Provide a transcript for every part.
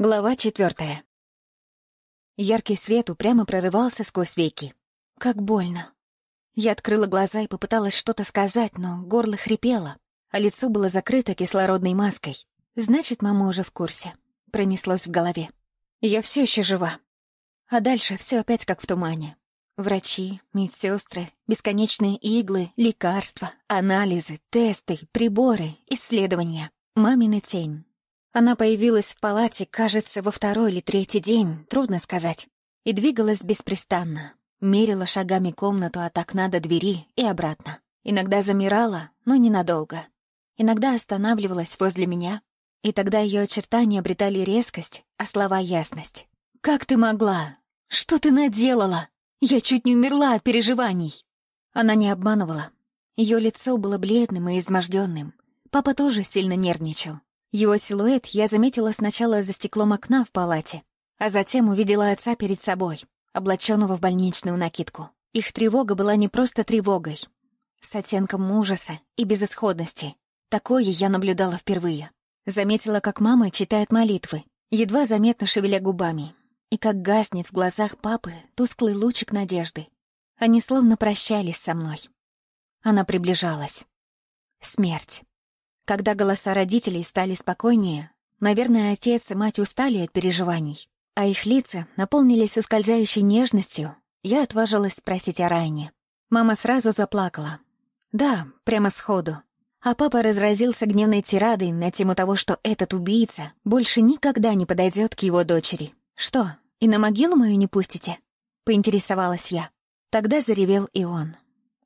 Глава четвертая. Яркий свет упрямо прорывался сквозь веки. Как больно. Я открыла глаза и попыталась что-то сказать, но горло хрипело, а лицо было закрыто кислородной маской. Значит, мама уже в курсе. Пронеслось в голове. Я все еще жива. А дальше все опять как в тумане. Врачи, медсестры, бесконечные иглы, лекарства, анализы, тесты, приборы, исследования. Мамина тень. Она появилась в палате, кажется, во второй или третий день, трудно сказать, и двигалась беспрестанно. Мерила шагами комнату от окна до двери и обратно. Иногда замирала, но ненадолго. Иногда останавливалась возле меня, и тогда ее очертания обретали резкость, а слова — ясность. «Как ты могла? Что ты наделала? Я чуть не умерла от переживаний!» Она не обманывала. Ее лицо было бледным и изможденным. Папа тоже сильно нервничал. Его силуэт я заметила сначала за стеклом окна в палате, а затем увидела отца перед собой, облаченного в больничную накидку. Их тревога была не просто тревогой, с оттенком ужаса и безысходности. Такое я наблюдала впервые. Заметила, как мама читает молитвы, едва заметно шевеля губами, и как гаснет в глазах папы тусклый лучик надежды. Они словно прощались со мной. Она приближалась. Смерть. Когда голоса родителей стали спокойнее, наверное, отец и мать устали от переживаний, а их лица наполнились ускользающей нежностью, я отважилась спросить о Райне. Мама сразу заплакала. Да, прямо сходу. А папа разразился гневной тирадой на тему того, что этот убийца больше никогда не подойдет к его дочери. «Что, и на могилу мою не пустите?» — поинтересовалась я. Тогда заревел и он.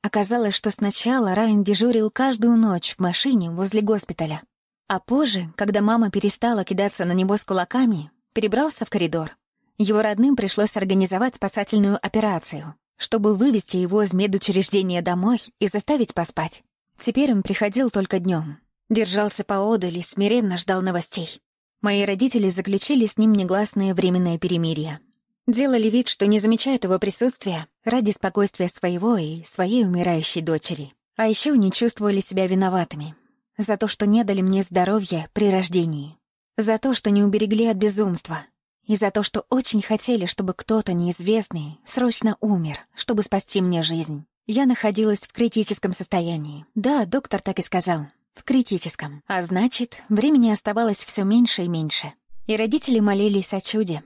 Оказалось, что сначала Райан дежурил каждую ночь в машине возле госпиталя. А позже, когда мама перестала кидаться на него с кулаками, перебрался в коридор. Его родным пришлось организовать спасательную операцию, чтобы вывести его из медучреждения домой и заставить поспать. Теперь он приходил только днем, держался поодаль и смиренно ждал новостей. Мои родители заключили с ним негласное временное перемирие. Делали вид, что не замечают его присутствия ради спокойствия своего и своей умирающей дочери. А еще они чувствовали себя виноватыми за то, что не дали мне здоровья при рождении, за то, что не уберегли от безумства, и за то, что очень хотели, чтобы кто-то неизвестный срочно умер, чтобы спасти мне жизнь. Я находилась в критическом состоянии. Да, доктор так и сказал. В критическом. А значит, времени оставалось все меньше и меньше. И родители молились о чуде.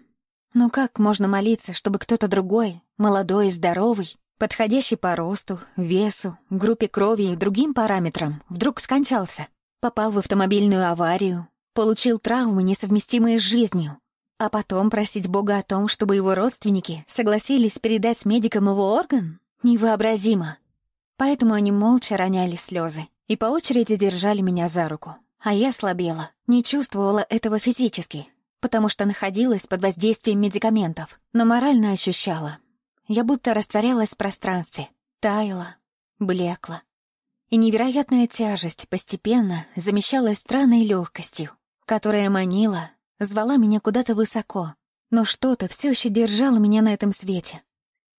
Но как можно молиться, чтобы кто-то другой, молодой и здоровый, подходящий по росту, весу, группе крови и другим параметрам, вдруг скончался? Попал в автомобильную аварию, получил травмы, несовместимые с жизнью, а потом просить Бога о том, чтобы его родственники согласились передать медикам его орган? Невообразимо. Поэтому они молча роняли слезы и по очереди держали меня за руку. А я слабела, не чувствовала этого физически, потому что находилась под воздействием медикаментов, но морально ощущала. Я будто растворялась в пространстве, таяла, блекла. И невероятная тяжесть постепенно замещалась странной легкостью, которая манила, звала меня куда-то высоко, но что-то все еще держало меня на этом свете.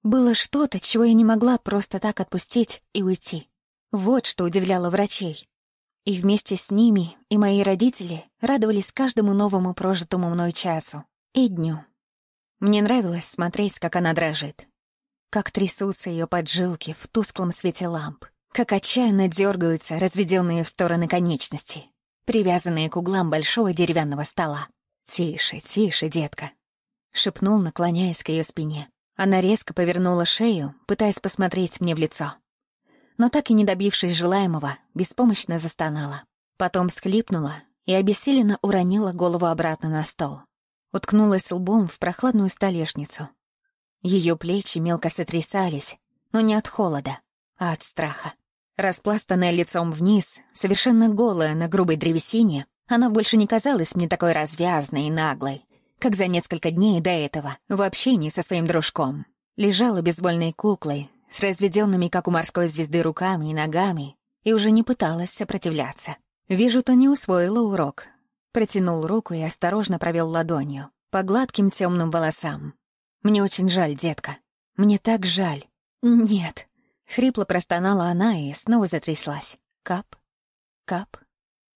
Было что-то, чего я не могла просто так отпустить и уйти. Вот что удивляло врачей. И вместе с ними и мои родители радовались каждому новому прожитому мной часу и дню. Мне нравилось смотреть, как она дрожит. Как трясутся ее поджилки в тусклом свете ламп. Как отчаянно дергаются разведенные в стороны конечности, привязанные к углам большого деревянного стола. «Тише, тише, детка», — шепнул, наклоняясь к ее спине. Она резко повернула шею, пытаясь посмотреть мне в лицо но так и не добившись желаемого, беспомощно застонала. Потом схлипнула и обессиленно уронила голову обратно на стол. Уткнулась лбом в прохладную столешницу. Ее плечи мелко сотрясались, но не от холода, а от страха. Распластанная лицом вниз, совершенно голая на грубой древесине, она больше не казалась мне такой развязной и наглой, как за несколько дней до этого, в общении со своим дружком. Лежала безвольной куклой, с разведенными, как у морской звезды, руками и ногами, и уже не пыталась сопротивляться. Вижу, то не усвоила урок. Протянул руку и осторожно провел ладонью по гладким темным волосам. «Мне очень жаль, детка. Мне так жаль». «Нет». Хрипло простонала она и снова затряслась. Кап, кап,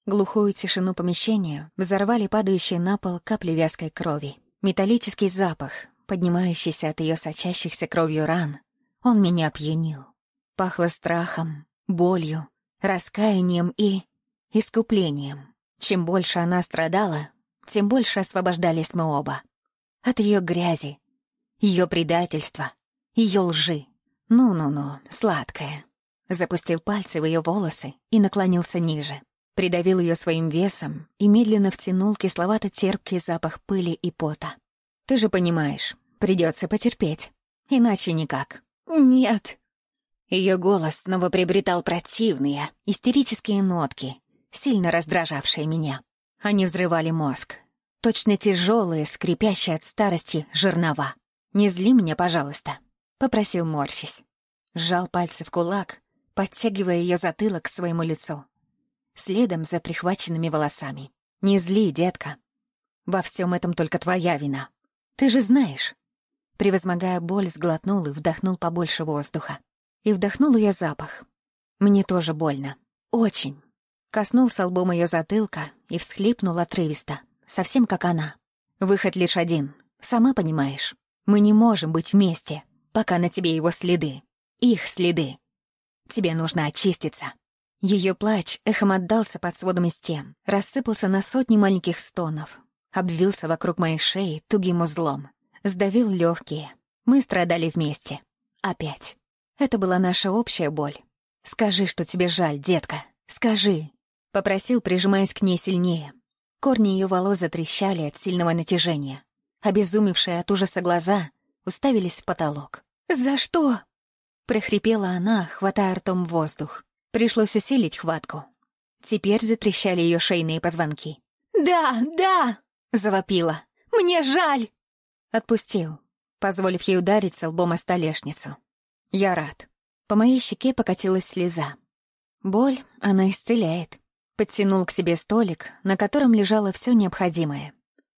Глухую тишину помещения взорвали падающие на пол капли вязкой крови. Металлический запах, поднимающийся от ее сочащихся кровью ран, он меня опьянил. Пахло страхом, болью, раскаянием и искуплением. Чем больше она страдала, тем больше освобождались мы оба. От ее грязи, ее предательства, ее лжи. Ну-ну-ну, сладкая. Запустил пальцы в ее волосы и наклонился ниже. Придавил ее своим весом и медленно втянул кисловато-терпкий запах пыли и пота. «Ты же понимаешь, придется потерпеть. Иначе никак». «Нет». Ее голос снова приобретал противные, истерические нотки, сильно раздражавшие меня. Они взрывали мозг. Точно тяжелые, скрипящие от старости жернова. «Не зли меня, пожалуйста», — попросил морщись. Сжал пальцы в кулак, подтягивая ее затылок к своему лицу. Следом за прихваченными волосами. «Не зли, детка. Во всем этом только твоя вина. Ты же знаешь». Превозмогая боль, сглотнул и вдохнул побольше воздуха. И вдохнул ее запах. Мне тоже больно. Очень. Коснулся лбом ее затылка и всхлипнул отрывисто, совсем как она. Выход лишь один, сама понимаешь. Мы не можем быть вместе, пока на тебе его следы. Их следы. Тебе нужно очиститься. Ее плач эхом отдался под сводами стен, рассыпался на сотни маленьких стонов, обвился вокруг моей шеи тугим узлом, сдавил легкие. Мы страдали вместе. Опять. Это была наша общая боль. Скажи, что тебе жаль, детка. Скажи. Попросил, прижимаясь к ней сильнее. Корни ее волос затрещали от сильного натяжения. Обезумевшие от ужаса глаза уставились в потолок. «За что?» — прохрипела она, хватая ртом воздух. Пришлось усилить хватку. Теперь затрещали ее шейные позвонки. «Да, да!» — завопила. «Мне жаль!» Отпустил, позволив ей удариться лбом о столешницу. Я рад. По моей щеке покатилась слеза. Боль она исцеляет подтянул к себе столик, на котором лежало все необходимое,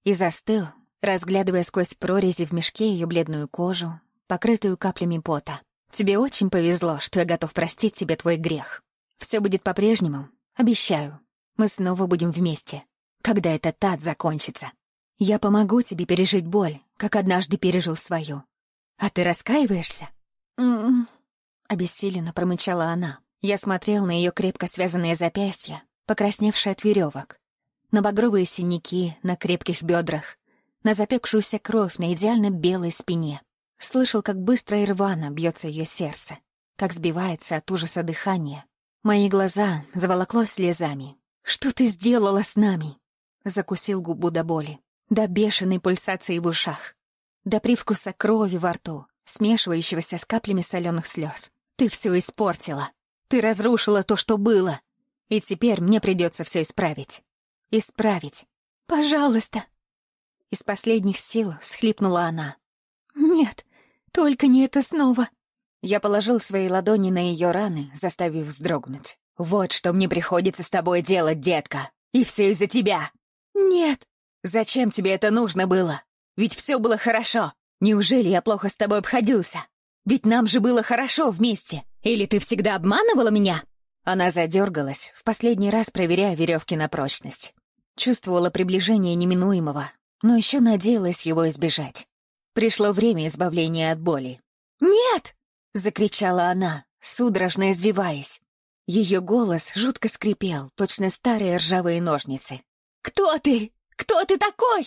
и застыл, разглядывая сквозь прорези в мешке ее бледную кожу, покрытую каплями пота. «Тебе очень повезло, что я готов простить тебе твой грех. Все будет по-прежнему, обещаю. Мы снова будем вместе, когда этот ад закончится. Я помогу тебе пережить боль, как однажды пережил свою. А ты раскаиваешься?» «М-м-м», обессиленно промычала она. Я смотрел на ее крепко связанные запястья, покрасневший от веревок, на багровые синяки на крепких бедрах, на запекшуюся кровь на идеально белой спине. Слышал, как быстро и рвано бьется ее сердце, как сбивается от ужаса дыхание. Мои глаза заволокло слезами. «Что ты сделала с нами?» Закусил губу до боли, до бешеной пульсации в ушах, до привкуса крови во рту, смешивающегося с каплями соленых слез. «Ты все испортила! Ты разрушила то, что было!» И теперь мне придется все исправить. Исправить. Пожалуйста. Из последних сил всхлипнула она. Нет, только не это снова. Я положил свои ладони на ее раны, заставив вздрогнуть. «Вот что мне приходится с тобой делать, детка. И все из-за тебя». «Нет». «Зачем тебе это нужно было? Ведь все было хорошо. Неужели я плохо с тобой обходился? Ведь нам же было хорошо вместе. Или ты всегда обманывала меня?» Она задергалась, в последний раз проверяя веревки на прочность. Чувствовала приближение неминуемого, но еще надеялась его избежать. Пришло время избавления от боли. «Нет!» — закричала она, судорожно извиваясь. Ее голос жутко скрипел, точно старые ржавые ножницы. «Кто ты? Кто ты такой?»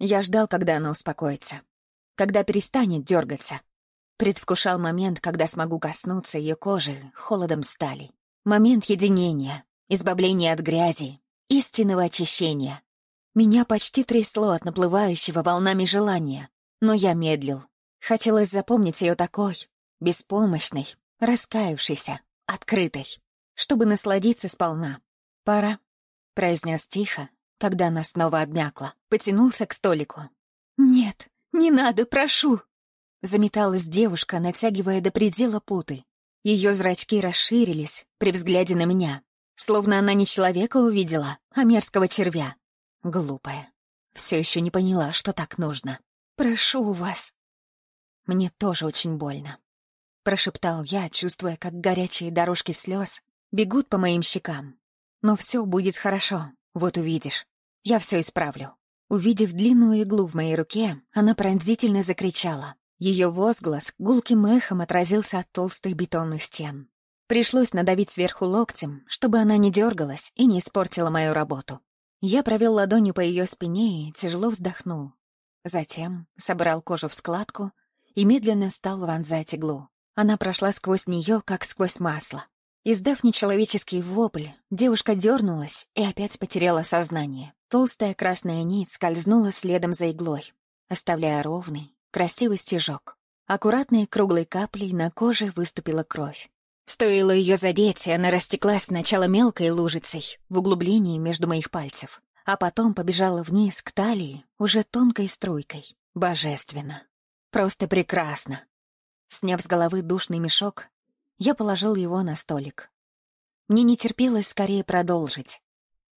Я ждал, когда она успокоится, когда перестанет дергаться. Предвкушал момент, когда смогу коснуться ее кожи холодом стали. Момент единения, избавления от грязи, истинного очищения. Меня почти трясло от наплывающего волнами желания, но я медлил. Хотелось запомнить ее такой, беспомощной, раскаявшейся, открытой, чтобы насладиться сполна. «Пора», — произнес тихо, когда она снова обмякла, потянулся к столику. «Нет, не надо, прошу!» Заметалась девушка, натягивая до предела путы. Ее зрачки расширились при взгляде на меня, словно она не человека увидела, а мерзкого червя. Глупая. Все еще не поняла, что так нужно. «Прошу вас». Мне тоже очень больно. Прошептал я, чувствуя, как горячие дорожки слез бегут по моим щекам. Но все будет хорошо, вот увидишь. Я все исправлю». Увидев длинную иглу в моей руке, она пронзительно закричала. Ее возглас гулким эхом отразился от толстых бетонных стен. Пришлось надавить сверху локтем, чтобы она не дергалась и не испортила мою работу. Я провел ладонью по ее спине и тяжело вздохнул. Затем собрал кожу в складку и медленно стал вонзать иглу. Она прошла сквозь нее, как сквозь масло. Издав нечеловеческий вопль, девушка дернулась и опять потеряла сознание. Толстая красная нить скользнула следом за иглой, оставляя ровный, красивый стежок. Аккуратной круглой каплей на коже выступила кровь. Стоило ее задеть, и она растеклась сначала мелкой лужицей в углублении между моих пальцев, а потом побежала вниз к талии уже тонкой струйкой. Божественно. Просто прекрасно. Сняв с головы душный мешок, я положил его на столик. Мне не терпелось скорее продолжить.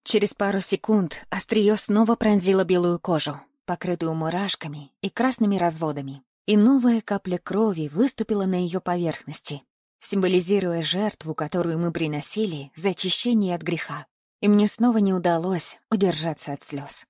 Через пару секунд острие снова пронзило белую кожу, покрытую мурашками и красными разводами, и новая капля крови выступила на ее поверхности, символизируя жертву, которую мы приносили за очищение от греха. И мне снова не удалось удержаться от слез.